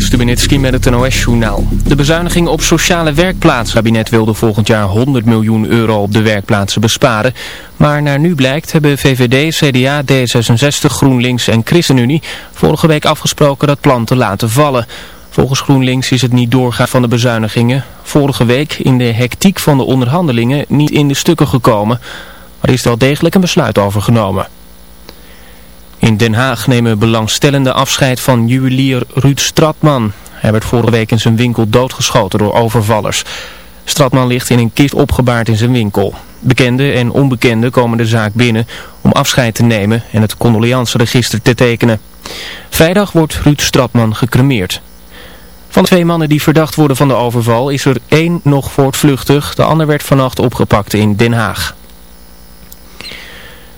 Stubenitski met het NOS-journaal. De bezuiniging op sociale werkplaatsen. Kabinet wilde volgend jaar 100 miljoen euro op de werkplaatsen besparen. Maar naar nu blijkt hebben VVD, CDA, D66, GroenLinks en ChristenUnie vorige week afgesproken dat plan te laten vallen. Volgens GroenLinks is het niet doorgaan van de bezuinigingen. Vorige week in de hectiek van de onderhandelingen niet in de stukken gekomen. Maar is er wel degelijk een besluit over genomen. In Den Haag nemen belangstellenden afscheid van juwelier Ruud Stratman. Hij werd vorige week in zijn winkel doodgeschoten door overvallers. Stratman ligt in een kist opgebaard in zijn winkel. Bekenden en onbekenden komen de zaak binnen om afscheid te nemen en het condoleanceregister te tekenen. Vrijdag wordt Ruud Stratman gecremeerd. Van de twee mannen die verdacht worden van de overval is er één nog voortvluchtig. De ander werd vannacht opgepakt in Den Haag.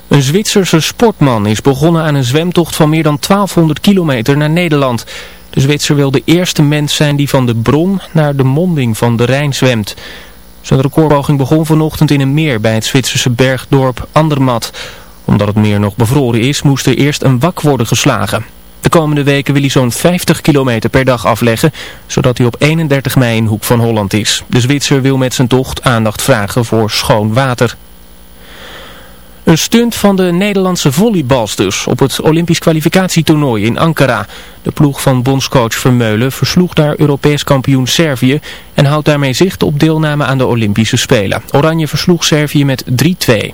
Een Zwitserse sportman is begonnen aan een zwemtocht van meer dan 1200 kilometer naar Nederland. De Zwitser wil de eerste mens zijn die van de bron naar de monding van de Rijn zwemt. Zijn recordpoging begon vanochtend in een meer bij het Zwitserse bergdorp Andermatt. Omdat het meer nog bevroren is, moest er eerst een wak worden geslagen. De komende weken wil hij zo'n 50 kilometer per dag afleggen, zodat hij op 31 mei in Hoek van Holland is. De Zwitser wil met zijn tocht aandacht vragen voor schoon water. Een stunt van de Nederlandse volleybalsters op het Olympisch kwalificatietoernooi in Ankara. De ploeg van bondscoach Vermeulen versloeg daar Europees kampioen Servië en houdt daarmee zicht op deelname aan de Olympische Spelen. Oranje versloeg Servië met 3-2.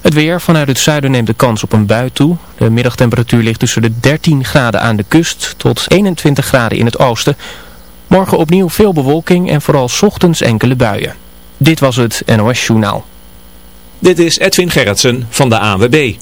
Het weer vanuit het zuiden neemt de kans op een bui toe. De middagtemperatuur ligt tussen de 13 graden aan de kust tot 21 graden in het oosten. Morgen opnieuw veel bewolking en vooral ochtends enkele buien. Dit was het NOS Journaal. Dit is Edwin Gerritsen van de ANWB.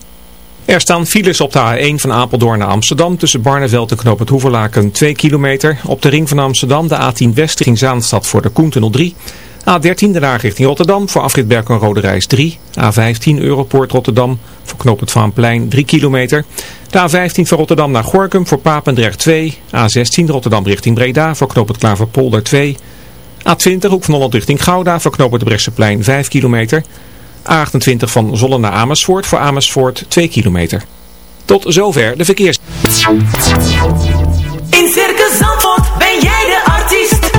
Er staan files op de A1 van Apeldoorn naar Amsterdam tussen Barneveld en Knoop het Hoeverlaken 2 kilometer. Op de ring van Amsterdam de A10 West richting Zaanstad voor de Koentunnel 3. A13 de Haag richting Rotterdam voor afrit en Rode Reis 3. A15 Europoort Rotterdam voor Knoop het Vaanplein 3 kilometer. De A15 van Rotterdam naar Gorkum voor Papendrecht 2. A16 Rotterdam richting Breda voor Knoop het Klaverpolder 2. A20 Hoek van Holland richting Gouda voor Knoop het Brechtseplein 5 kilometer. A28 van Zollen naar Amersfoort voor Amersfoort 2 kilometer. Tot zover de verkeers. In Circus Zandvoort ben jij de artiest.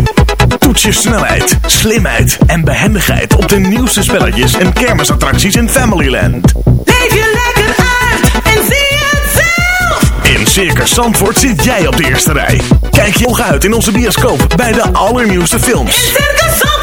Toets je snelheid, slimheid en behendigheid op de nieuwste spelletjes en kermisattracties in Familyland. Leef je lekker uit en zie het zelf. In Circus Zandvoort zit jij op de eerste rij. Kijk je ogen uit in onze bioscoop bij de allernieuwste films. In Circus Zandvoort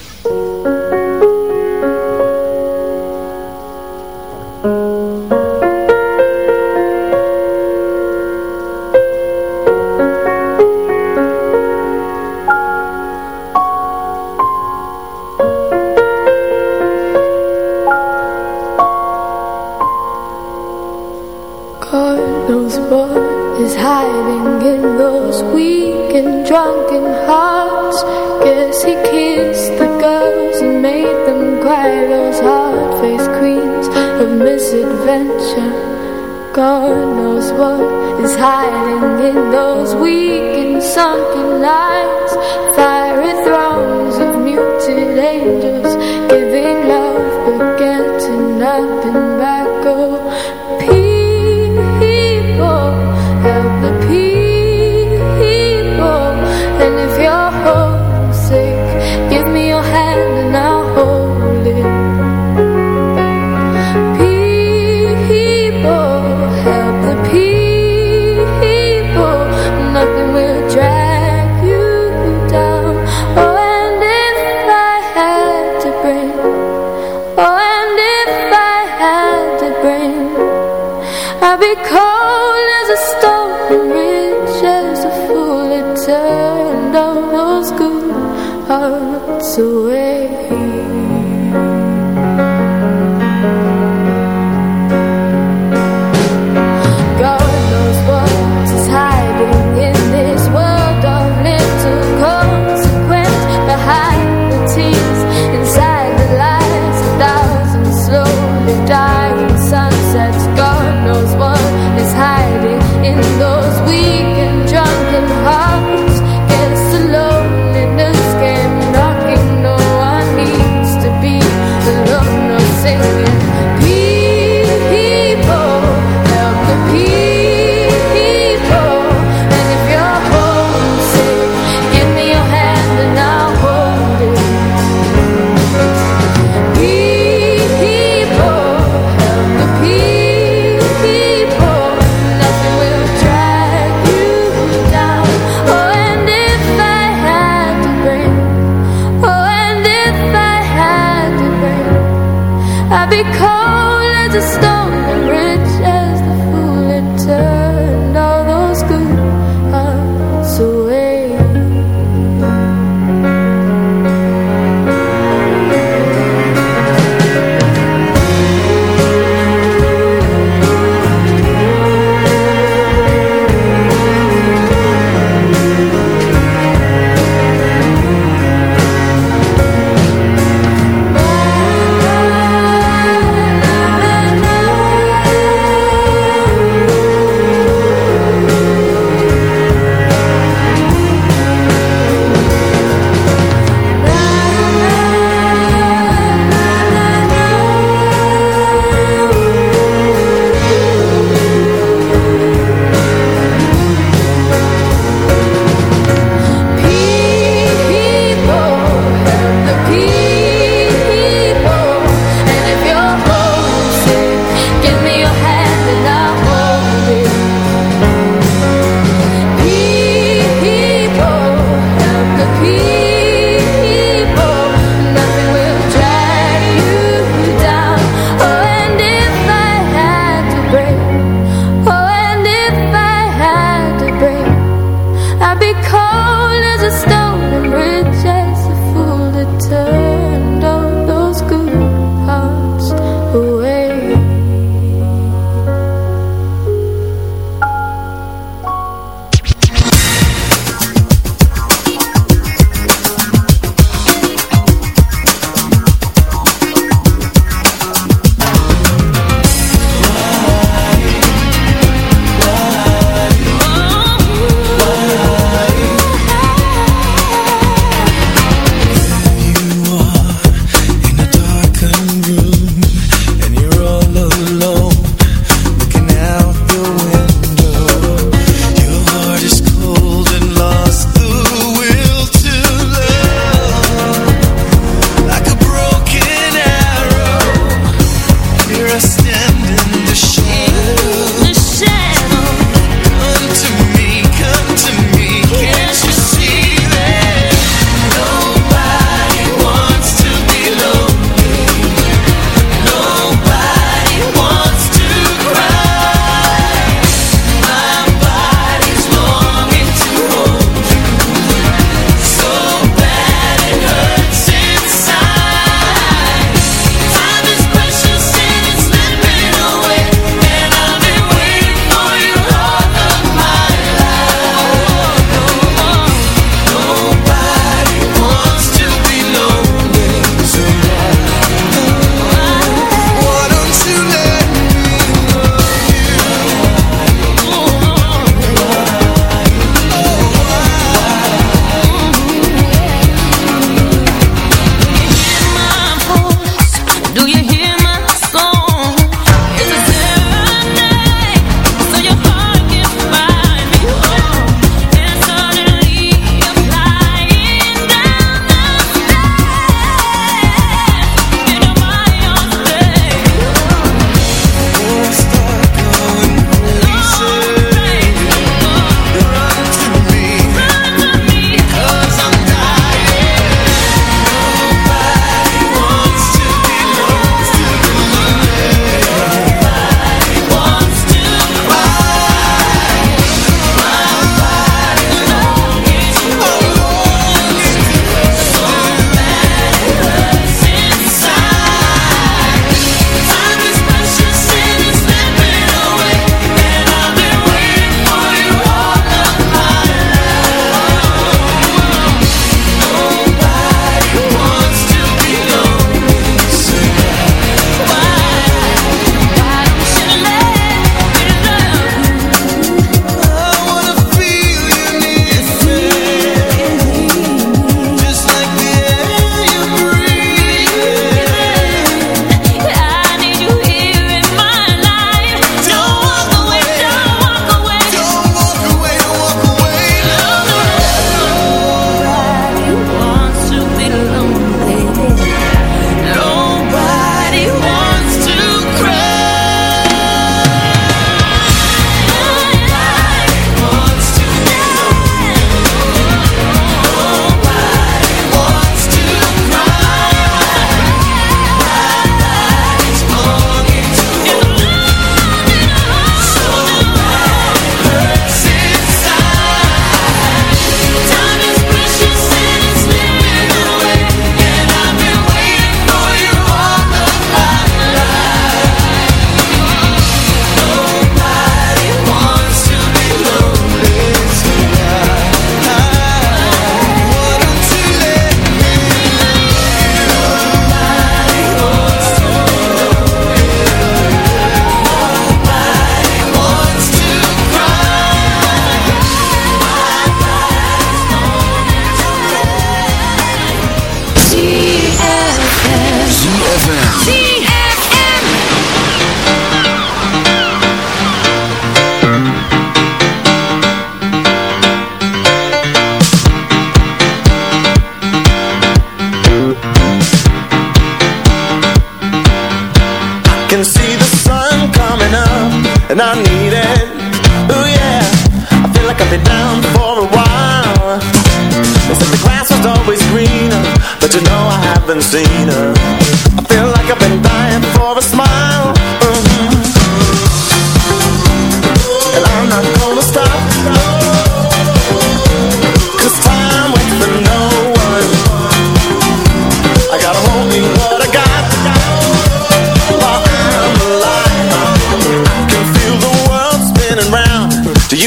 Those weak and sunken eyes.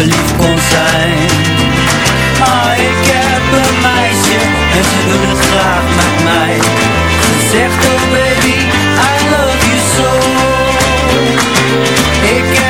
verliefd kon zijn. Maar ik heb een meisje en ze doet het graag met mij. Ze zegt oh baby, I love you so. Ik heb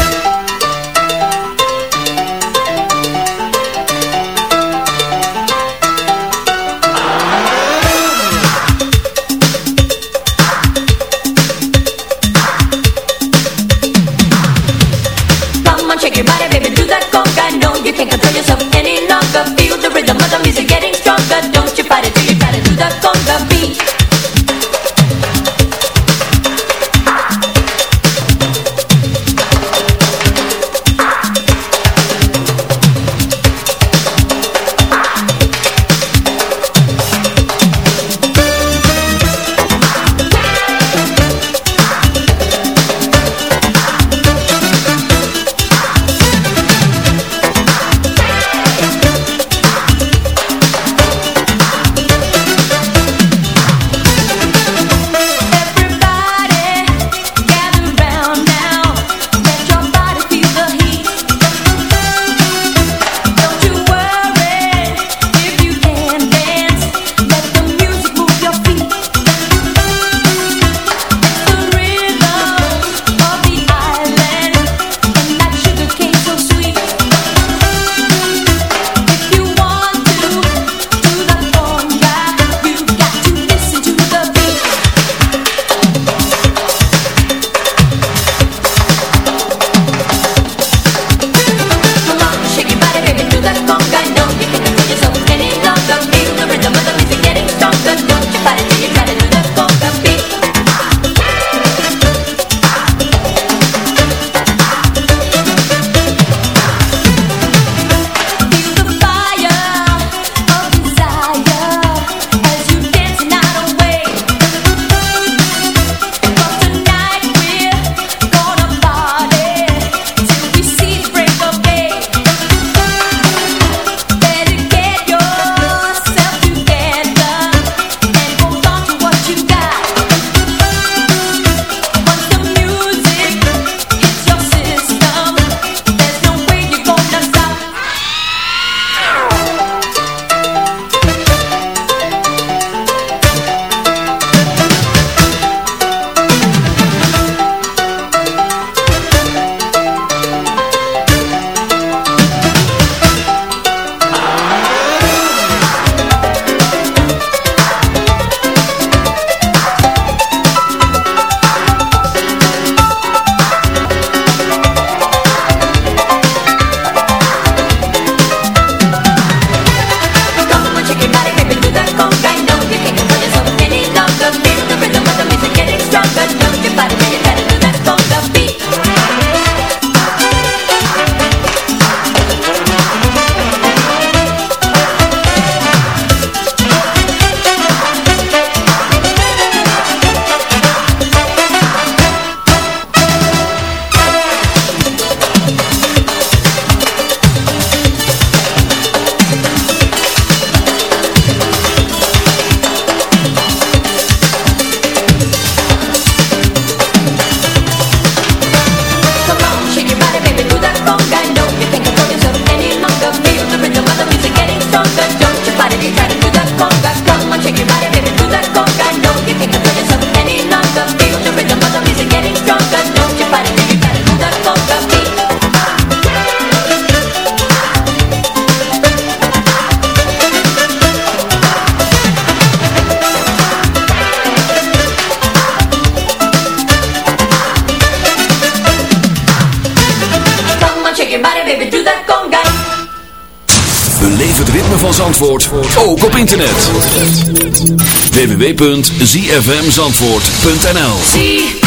zfmzandvoort.nl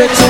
chicks.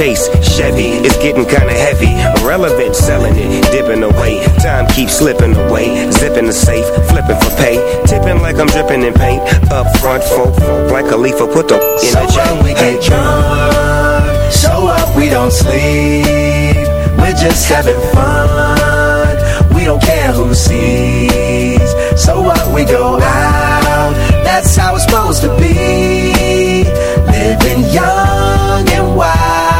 Chase. Chevy, it's getting kinda heavy. Irrelevant, selling it, dipping away. Time keeps slipping away. Zipping the safe, flipping for pay. Tipping like I'm dripping in paint. Up front, folk, like a leaf, put the in So a chain. when we get drunk, so what? We don't sleep. We're just having fun. We don't care who sees. So what? We go out. That's how it's supposed to be. Living young and wild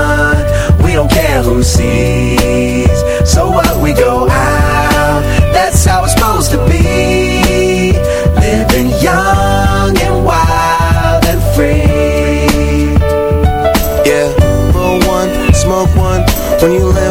We don't care who sees. So what? We go out. That's how it's supposed to be. Living young and wild and free. Yeah, roll one, smoke one. When you live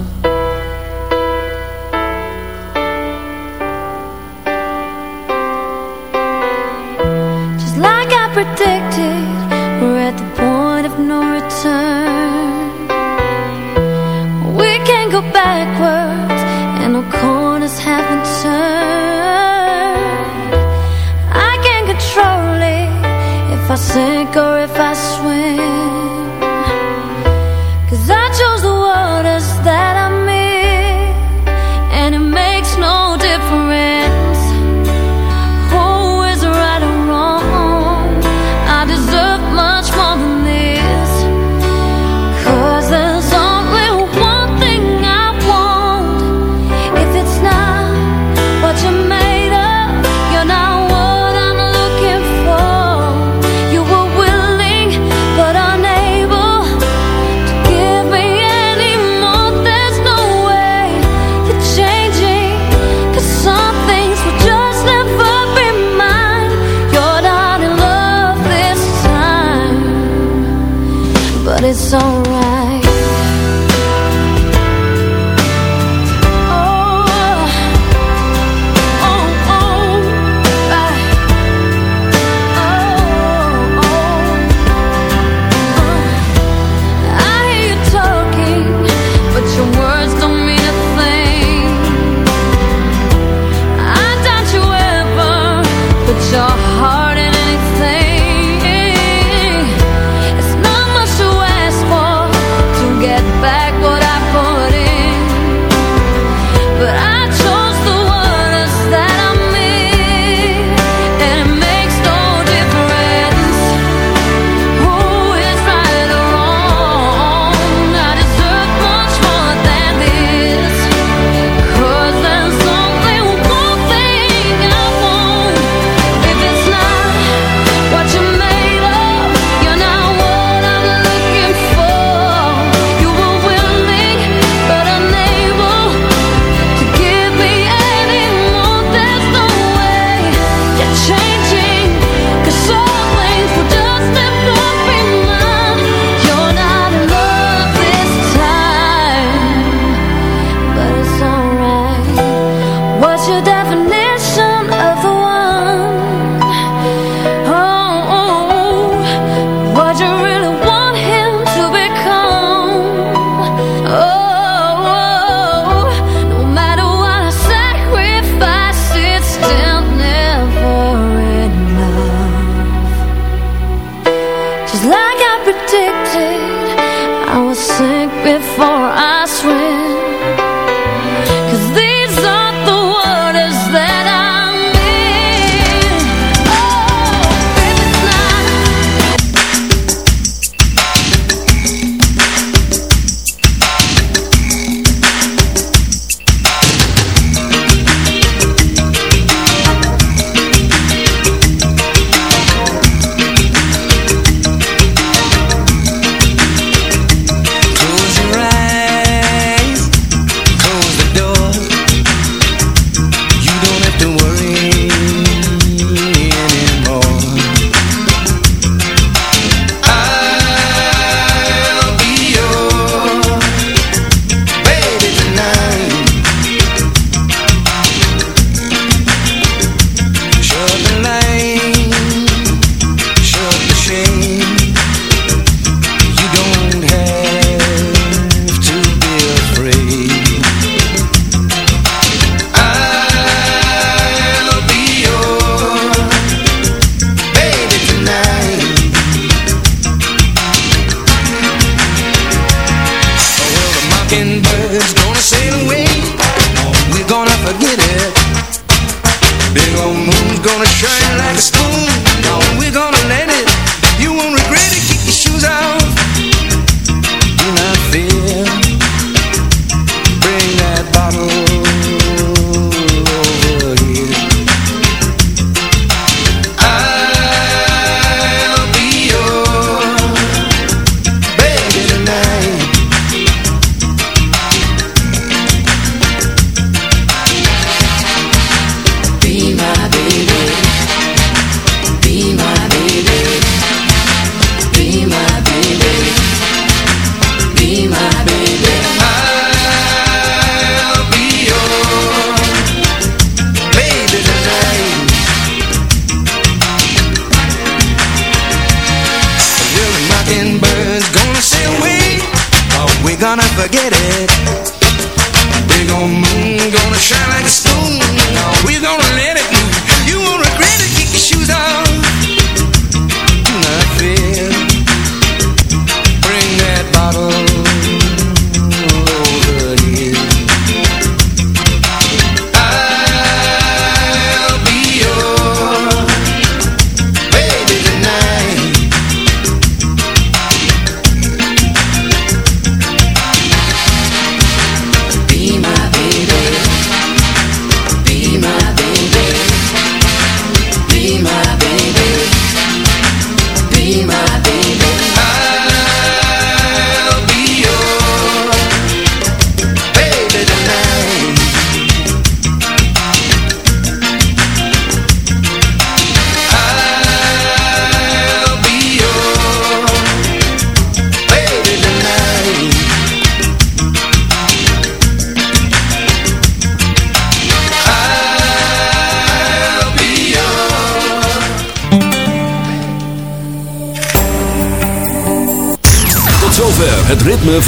for I